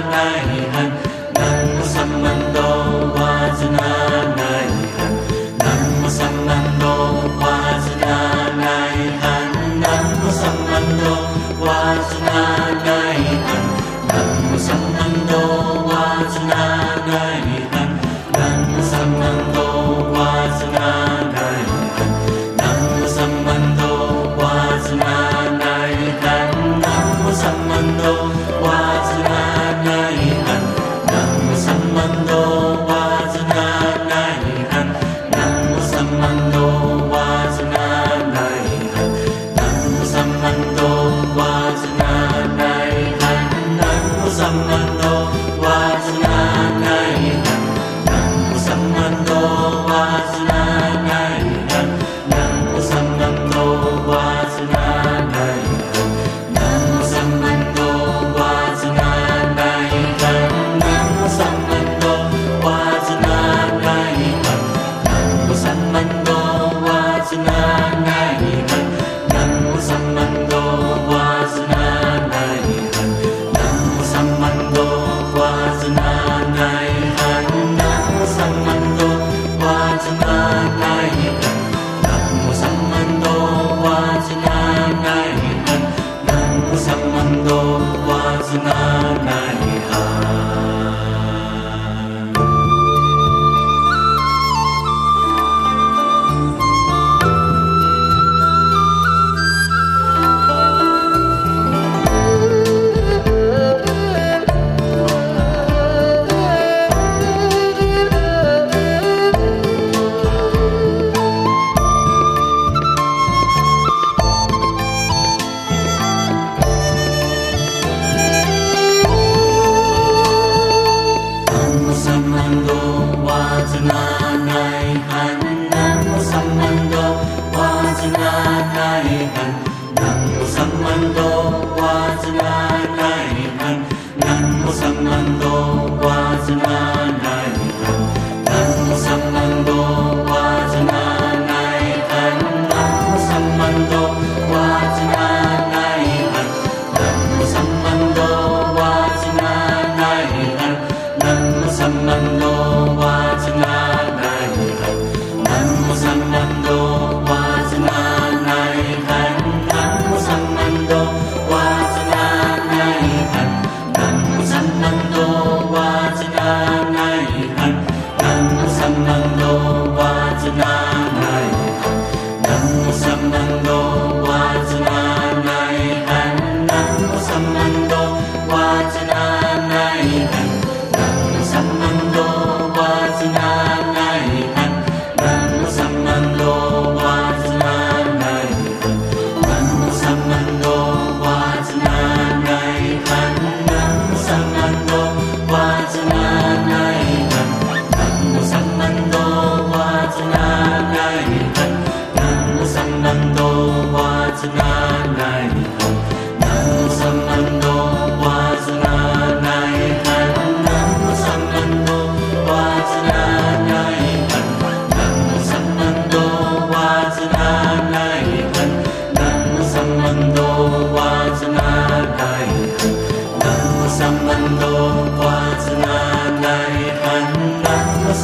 难恨。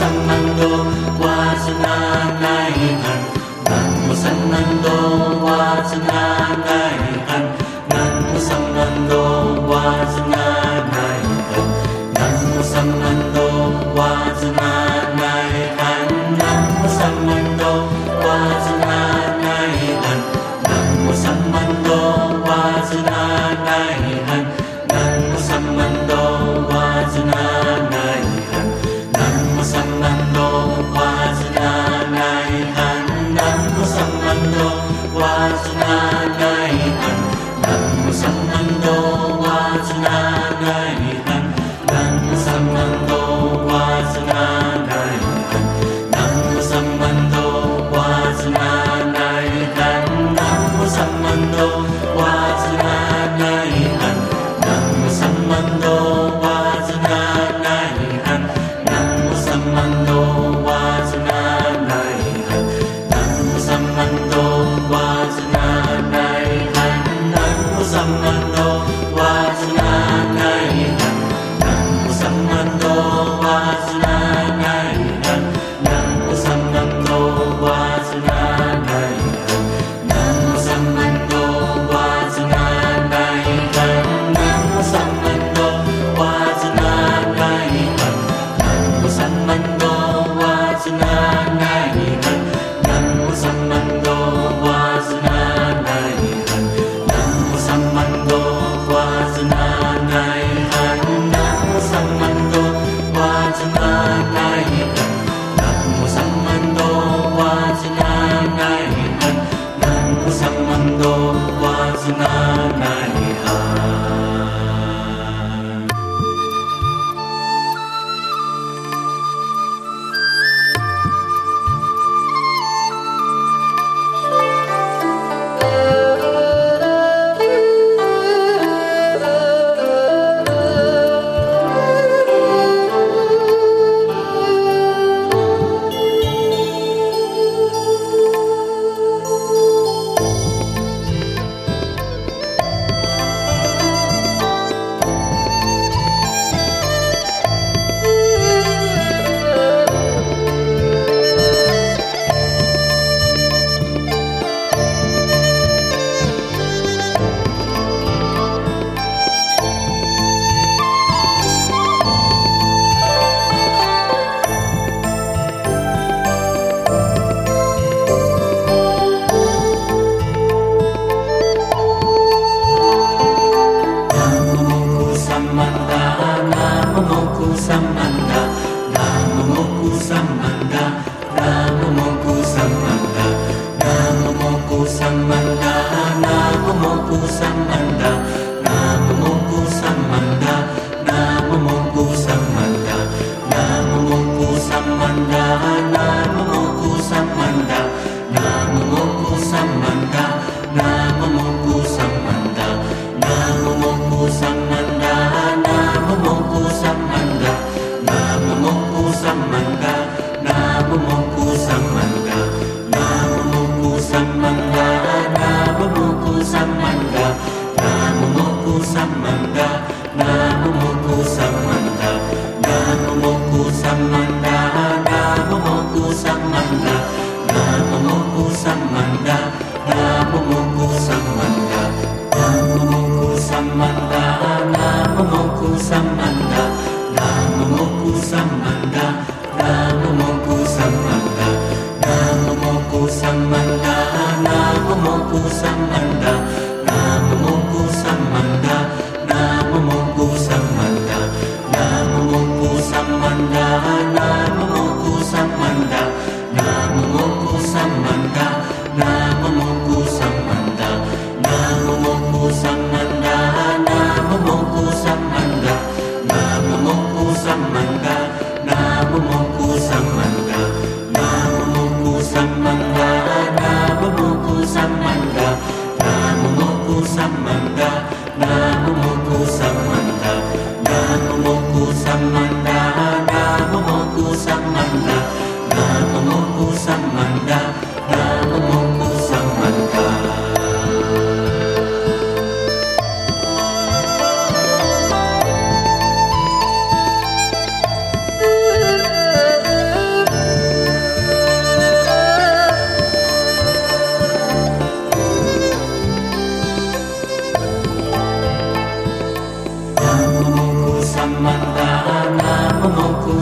Han cô sang manda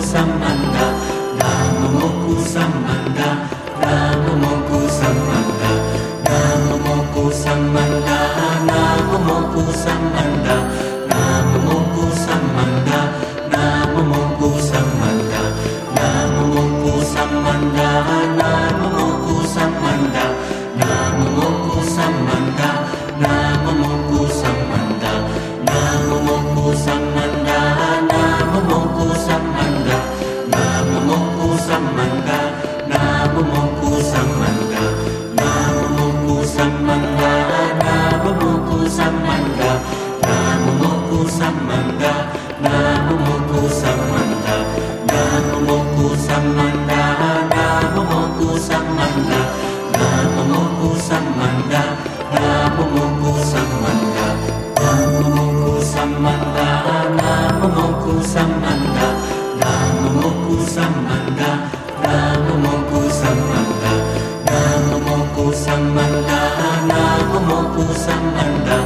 Sammanga Namamoku Samanda, Namamoku Samanda, Namamoku Samanda, Namamoku Samanda, Namamoku Samanda.